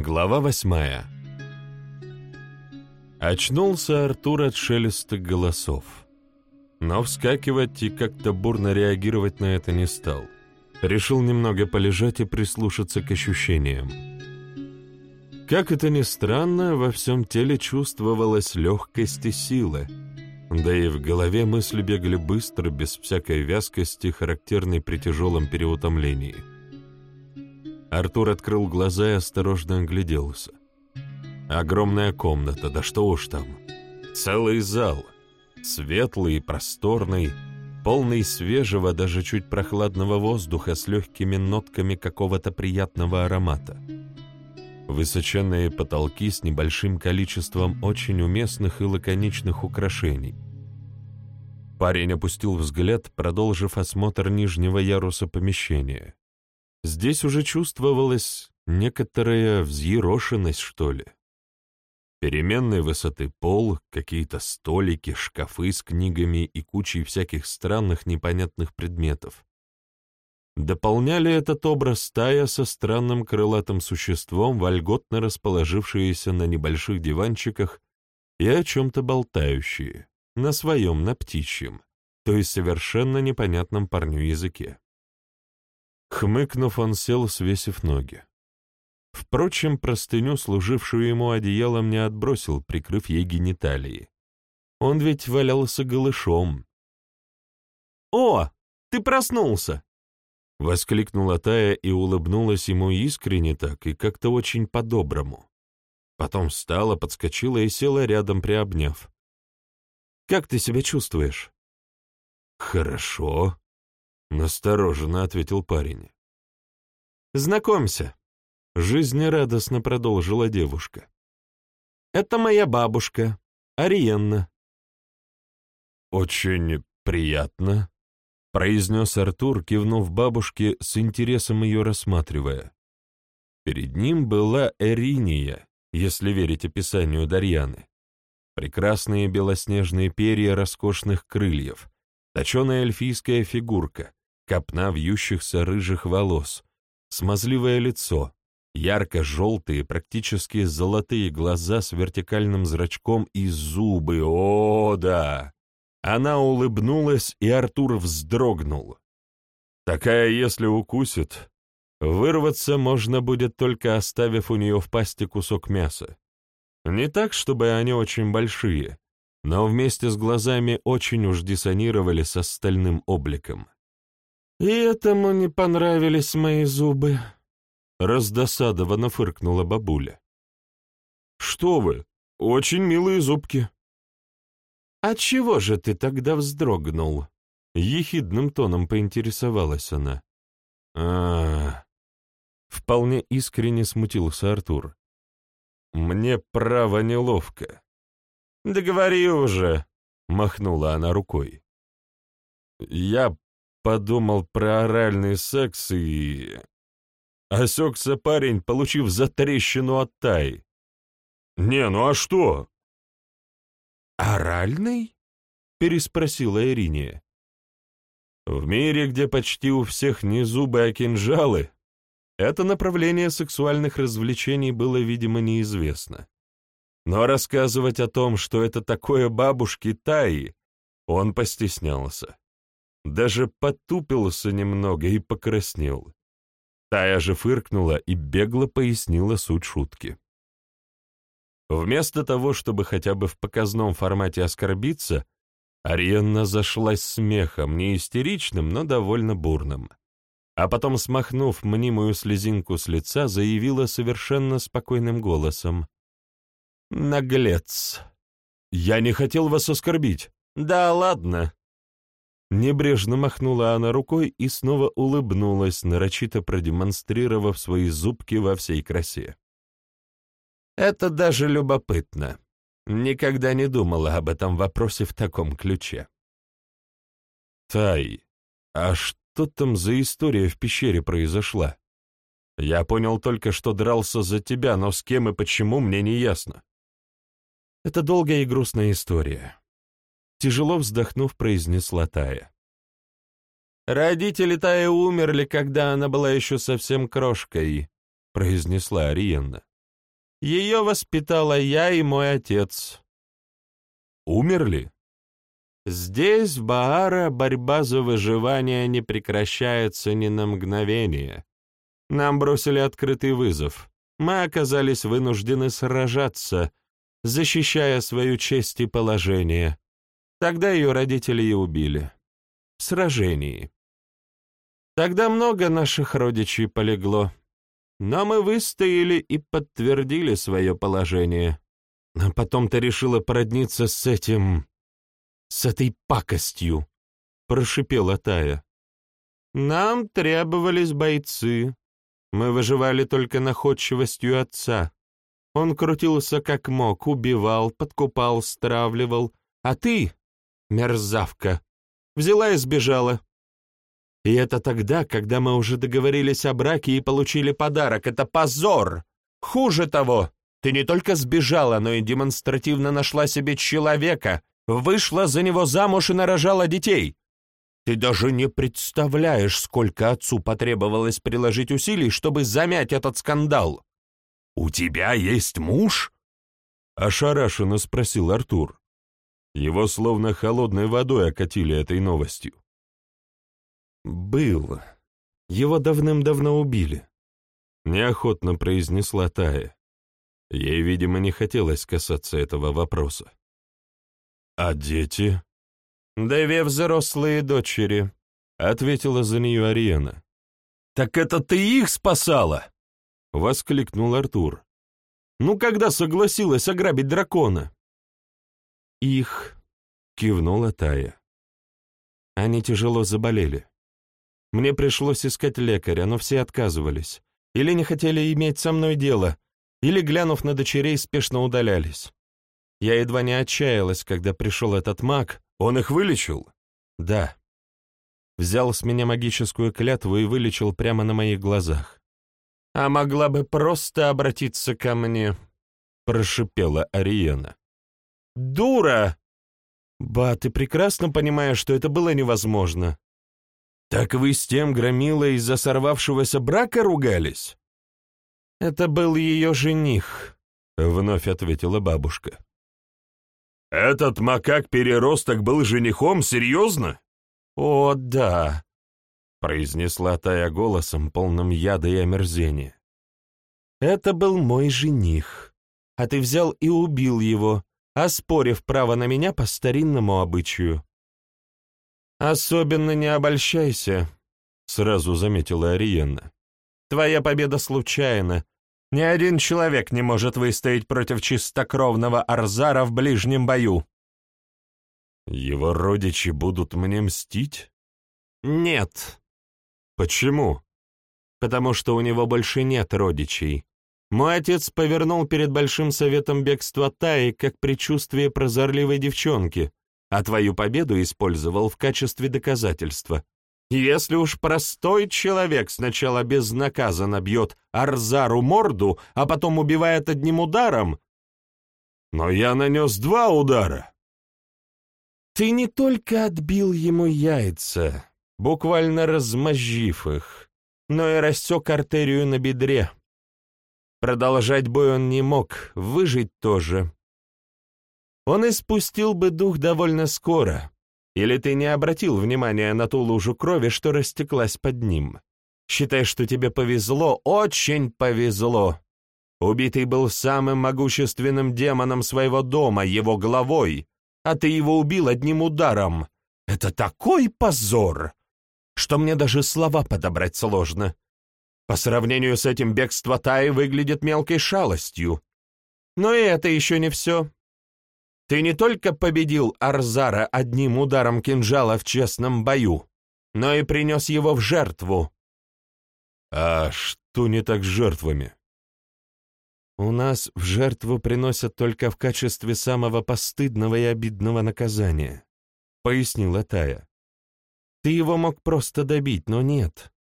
Глава восьмая Очнулся Артур от шелеста голосов. Но вскакивать и как-то бурно реагировать на это не стал. Решил немного полежать и прислушаться к ощущениям. Как это ни странно, во всем теле чувствовалась легкость и сила, да и в голове мысли бегали быстро, без всякой вязкости, характерной при тяжелом переутомлении. Артур открыл глаза и осторожно огляделся. Огромная комната, да что уж там. Целый зал. Светлый и просторный, полный свежего, даже чуть прохладного воздуха с легкими нотками какого-то приятного аромата. Высоченные потолки с небольшим количеством очень уместных и лаконичных украшений. Парень опустил взгляд, продолжив осмотр нижнего яруса помещения. Здесь уже чувствовалась некоторая взъерошенность, что ли. Переменной высоты пол, какие-то столики, шкафы с книгами и кучей всяких странных непонятных предметов. Дополняли этот образ стая со странным крылатым существом, вольготно расположившиеся на небольших диванчиках и о чем-то болтающие, на своем, на птичьем, то есть совершенно непонятном парню языке. Хмыкнув, он сел, свесив ноги. Впрочем, простыню, служившую ему одеялом, не отбросил, прикрыв ей гениталии. Он ведь валялся голышом. «О, ты проснулся!» Воскликнула Тая и улыбнулась ему искренне так и как-то очень по-доброму. Потом встала, подскочила и села рядом, приобняв. «Как ты себя чувствуешь?» «Хорошо», — настороженно ответил парень. «Знакомься», — жизнерадостно продолжила девушка. «Это моя бабушка, Ариенна». «Очень приятно», — произнес Артур, кивнув бабушке, с интересом ее рассматривая. Перед ним была Эриния, если верить описанию Дарьяны. Прекрасные белоснежные перья роскошных крыльев, точеная эльфийская фигурка, копна вьющихся рыжих волос, смазливое лицо, ярко-желтые, практически золотые глаза с вертикальным зрачком и зубы, о, да! Она улыбнулась, и Артур вздрогнул. Такая, если укусит, вырваться можно будет только оставив у нее в пасти кусок мяса. Не так, чтобы они очень большие, но вместе с глазами очень уж диссонировали с остальным обликом. «И этому не понравились мои зубы», — раздосадованно фыркнула бабуля. «Что вы, очень милые зубки». «А чего же ты тогда вздрогнул?» — ехидным тоном поинтересовалась она. а, -а, -а Вполне искренне смутился Артур. «Мне право неловко». «Да говори уже», — махнула она рукой. «Я подумал про оральный секс и... Осекся парень, получив затрещину от Тай. «Не, ну а что?» «Оральный?» — переспросила Ириния. «В мире, где почти у всех не зубы, а кинжалы, это направление сексуальных развлечений было, видимо, неизвестно. Но рассказывать о том, что это такое бабушки Таи, он постеснялся. Даже потупился немного и покраснел. Тая же фыркнула и бегло пояснила суть шутки. Вместо того, чтобы хотя бы в показном формате оскорбиться, Ариенна зашлась смехом, не истеричным, но довольно бурным. А потом, смахнув мнимую слезинку с лица, заявила совершенно спокойным голосом. «Наглец! Я не хотел вас оскорбить. Да ладно!» Небрежно махнула она рукой и снова улыбнулась, нарочито продемонстрировав свои зубки во всей красе. «Это даже любопытно. Никогда не думала об этом вопросе в таком ключе». «Тай, а что там за история в пещере произошла? Я понял только, что дрался за тебя, но с кем и почему мне не ясно». «Это долгая и грустная история», Тяжело вздохнув, произнесла Тая. «Родители Таи умерли, когда она была еще совсем крошкой», — произнесла Ариенна. Ее воспитала я и мой отец. Умерли? Здесь, в Баара, борьба за выживание не прекращается ни на мгновение. Нам бросили открытый вызов. Мы оказались вынуждены сражаться, защищая свою честь и положение. Тогда ее родители и убили. В сражении. Тогда много наших родичей полегло. Но мы выстояли и подтвердили свое положение. А потом ты решила породниться с этим... с этой пакостью, — прошипела Тая. Нам требовались бойцы. Мы выживали только находчивостью отца. Он крутился как мог, убивал, подкупал, стравливал. А ты, мерзавка, взяла и сбежала. И это тогда, когда мы уже договорились о браке и получили подарок. Это позор! Хуже того, ты не только сбежала, но и демонстративно нашла себе человека, вышла за него замуж и нарожала детей. Ты даже не представляешь, сколько отцу потребовалось приложить усилий, чтобы замять этот скандал. «У тебя есть муж?» — ошарашенно спросил Артур. Его словно холодной водой окатили этой новостью. «Был. Его давным-давно убили», — неохотно произнесла Тая. Ей, видимо, не хотелось касаться этого вопроса. «А дети?» «Две взрослые дочери», — ответила за нее Ариена. «Так это ты их спасала?» — воскликнул Артур. «Ну, когда согласилась ограбить дракона?» «Их», — кивнула Тая. «Они тяжело заболели. Мне пришлось искать лекаря, но все отказывались. Или не хотели иметь со мной дело, или, глянув на дочерей, спешно удалялись. Я едва не отчаялась, когда пришел этот маг. Он их вылечил? Да. Взял с меня магическую клятву и вылечил прямо на моих глазах. «А могла бы просто обратиться ко мне», — прошипела Ариена. «Дура!» «Ба, ты прекрасно понимаешь, что это было невозможно. «Так вы с тем громилой из-за сорвавшегося брака ругались?» «Это был ее жених», — вновь ответила бабушка. «Этот макак-переросток был женихом? Серьезно?» «О, да», — произнесла Тая голосом, полным яда и омерзения. «Это был мой жених, а ты взял и убил его, оспорив право на меня по старинному обычаю. «Особенно не обольщайся», — сразу заметила Ариенна. «Твоя победа случайна. Ни один человек не может выстоять против чистокровного Арзара в ближнем бою». «Его родичи будут мне мстить?» «Нет». «Почему?» «Потому что у него больше нет родичей. Мой отец повернул перед Большим Советом бегство Таи как предчувствие прозорливой девчонки, а твою победу использовал в качестве доказательства. Если уж простой человек сначала безнаказанно бьет Арзару морду, а потом убивает одним ударом... Но я нанес два удара. Ты не только отбил ему яйца, буквально размозжив их, но и рассек артерию на бедре. Продолжать бой он не мог, выжить тоже он испустил бы дух довольно скоро. Или ты не обратил внимания на ту лужу крови, что растеклась под ним? Считай, что тебе повезло, очень повезло. Убитый был самым могущественным демоном своего дома, его главой, а ты его убил одним ударом. Это такой позор, что мне даже слова подобрать сложно. По сравнению с этим бегство Таи выглядит мелкой шалостью. Но и это еще не все. Ты не только победил Арзара одним ударом кинжала в честном бою, но и принес его в жертву. А что не так с жертвами? У нас в жертву приносят только в качестве самого постыдного и обидного наказания, — пояснила Тая. Ты его мог просто добить, но нет.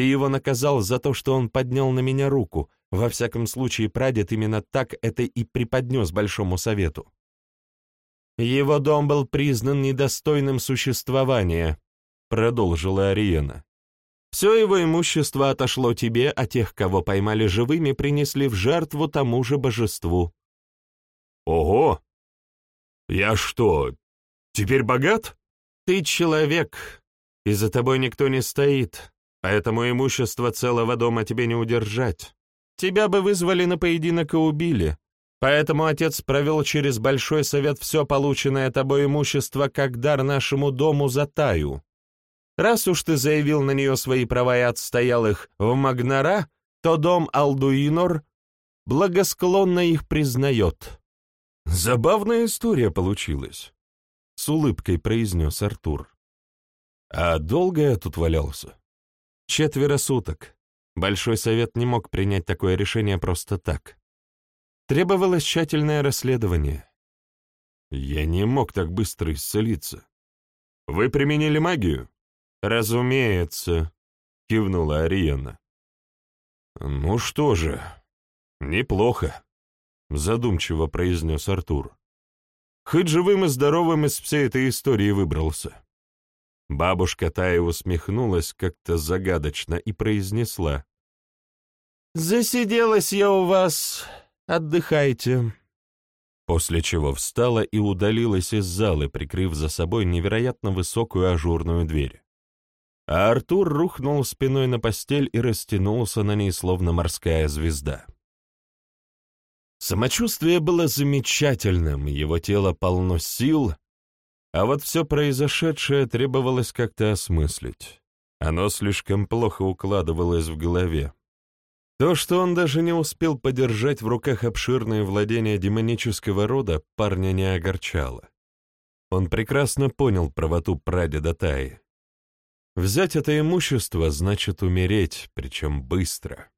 Ты его наказал за то, что он поднял на меня руку. Во всяком случае, прадед именно так это и преподнес Большому Совету. Его дом был признан недостойным существования, продолжила Ариена. Все его имущество отошло тебе, а тех, кого поймали живыми, принесли в жертву тому же божеству». «Ого! Я что, теперь богат?» «Ты человек, и за тобой никто не стоит, поэтому имущество целого дома тебе не удержать. Тебя бы вызвали на поединок и убили, поэтому отец провел через Большой Совет все полученное тобой имущество как дар нашему дому за Таю. Раз уж ты заявил на нее свои права и отстоял их в Магнара, то дом Алдуинор благосклонно их признает». «Забавная история получилась», — с улыбкой произнес Артур. «А долго я тут валялся?» «Четверо суток. Большой совет не мог принять такое решение просто так. Требовалось тщательное расследование. Я не мог так быстро исцелиться. Вы применили магию? Разумеется, кивнула Ариена. Ну что же, неплохо, задумчиво произнес Артур. Хоть живым и здоровым из всей этой истории выбрался. Бабушка Тая усмехнулась как-то загадочно и произнесла. «Засиделась я у вас. Отдыхайте». После чего встала и удалилась из залы, прикрыв за собой невероятно высокую ажурную дверь. А Артур рухнул спиной на постель и растянулся на ней, словно морская звезда. Самочувствие было замечательным, его тело полно сил, а вот все произошедшее требовалось как-то осмыслить. Оно слишком плохо укладывалось в голове. То, что он даже не успел подержать в руках обширные владения демонического рода, парня не огорчало. Он прекрасно понял правоту прадеда Таи. Взять это имущество значит умереть, причем быстро.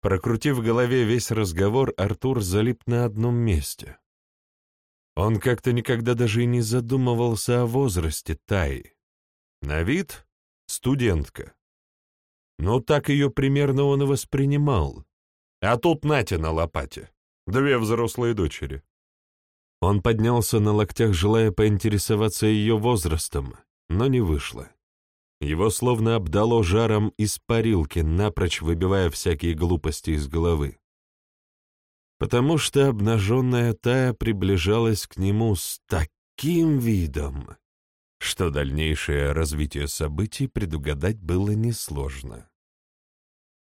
Прокрутив в голове весь разговор, Артур залип на одном месте. Он как-то никогда даже и не задумывался о возрасте Таи. На вид — студентка. Но так ее примерно он и воспринимал. А тут Натя на лопате. Две взрослые дочери. Он поднялся на локтях, желая поинтересоваться ее возрастом, но не вышло. Его словно обдало жаром из парилки, напрочь выбивая всякие глупости из головы потому что обнаженная Тая приближалась к нему с таким видом, что дальнейшее развитие событий предугадать было несложно.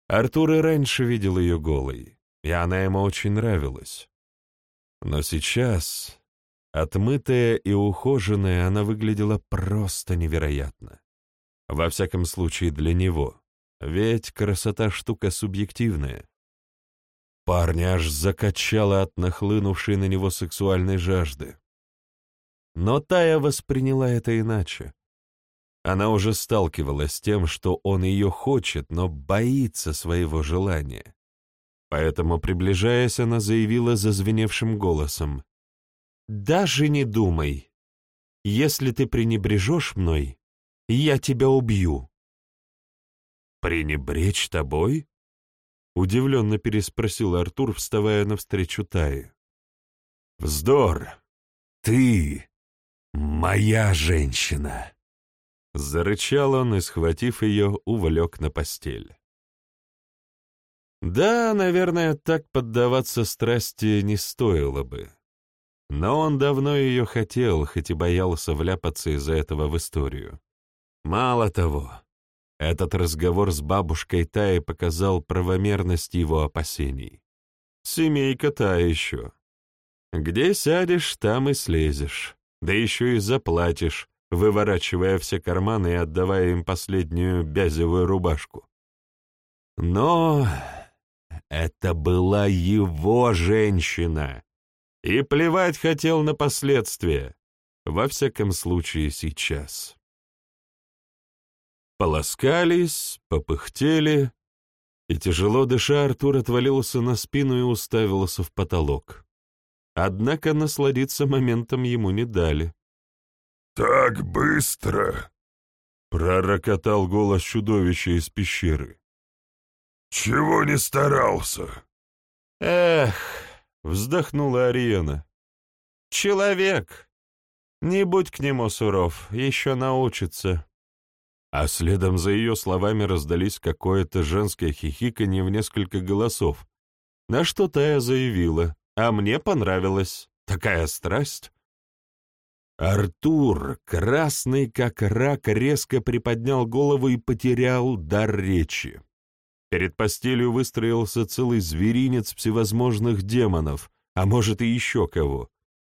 Артур и раньше видел ее голой, и она ему очень нравилась. Но сейчас, отмытая и ухоженная, она выглядела просто невероятно. Во всяком случае для него, ведь красота штука субъективная. Парня аж закачало от нахлынувшей на него сексуальной жажды. Но Тая восприняла это иначе. Она уже сталкивалась с тем, что он ее хочет, но боится своего желания. Поэтому, приближаясь, она заявила зазвеневшим голосом. «Даже не думай. Если ты пренебрежешь мной, я тебя убью». «Пренебречь тобой?» — удивленно переспросил Артур, вставая навстречу Тае. «Вздор! Ты моя женщина!» Зарычал он и, схватив ее, увлек на постель. Да, наверное, так поддаваться страсти не стоило бы. Но он давно ее хотел, хоть и боялся вляпаться из-за этого в историю. Мало того, этот разговор с бабушкой Таи показал правомерность его опасений. Семейка та еще. Где сядешь, там и слезешь. Да еще и заплатишь, выворачивая все карманы и отдавая им последнюю бязевую рубашку. Но это была его женщина. И плевать хотел на последствия. Во всяком случае, сейчас. Полоскались, попыхтели, и, тяжело дыша, Артур отвалился на спину и уставился в потолок. Однако насладиться моментом ему не дали. «Так быстро!» — пророкотал голос чудовища из пещеры. «Чего не старался?» «Эх!» — вздохнула Ариена. «Человек! Не будь к нему суров, еще научится». А следом за ее словами раздались какое-то женское хихиканье в несколько голосов, на что Тая заявила, а мне понравилось, такая страсть. Артур, красный как рак, резко приподнял голову и потерял дар речи. Перед постелью выстроился целый зверинец всевозможных демонов, а может и еще кого.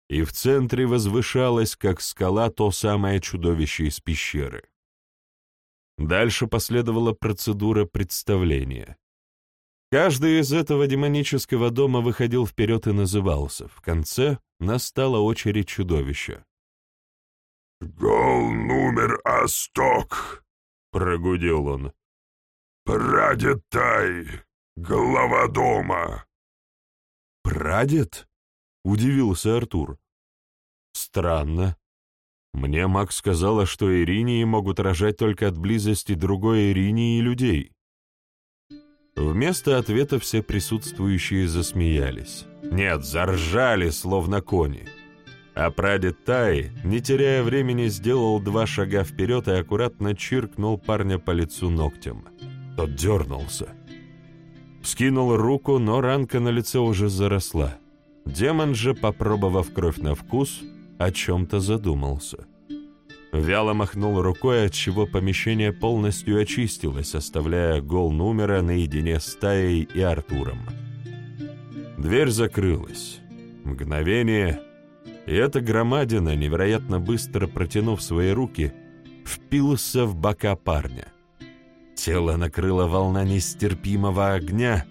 И в центре возвышалось, как скала, то самое чудовище из пещеры. Дальше последовала процедура представления. Каждый из этого демонического дома выходил вперед и назывался. В конце настала очередь чудовища. «Гол номер Асток!» — прогудел он. «Прадед Тай, глава дома!» «Прадед?» — удивился Артур. «Странно. Мне Макс сказала, что иринии могут рожать только от близости другой иринии и людей». Вместо ответа все присутствующие засмеялись. Нет, заржали, словно кони. А прадед Тай, не теряя времени, сделал два шага вперед и аккуратно чиркнул парня по лицу ногтем. Тот дернулся. Скинул руку, но ранка на лице уже заросла. Демон же, попробовав кровь на вкус, о чем-то задумался. Вяло махнул рукой, отчего помещение полностью очистилось, оставляя гол номера наедине с Таей и Артуром. Дверь закрылась. Мгновение, и эта громадина, невероятно быстро протянув свои руки, впился в бока парня. Тело накрыло волна нестерпимого огня,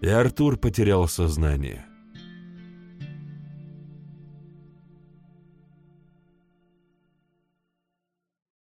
и Артур потерял сознание.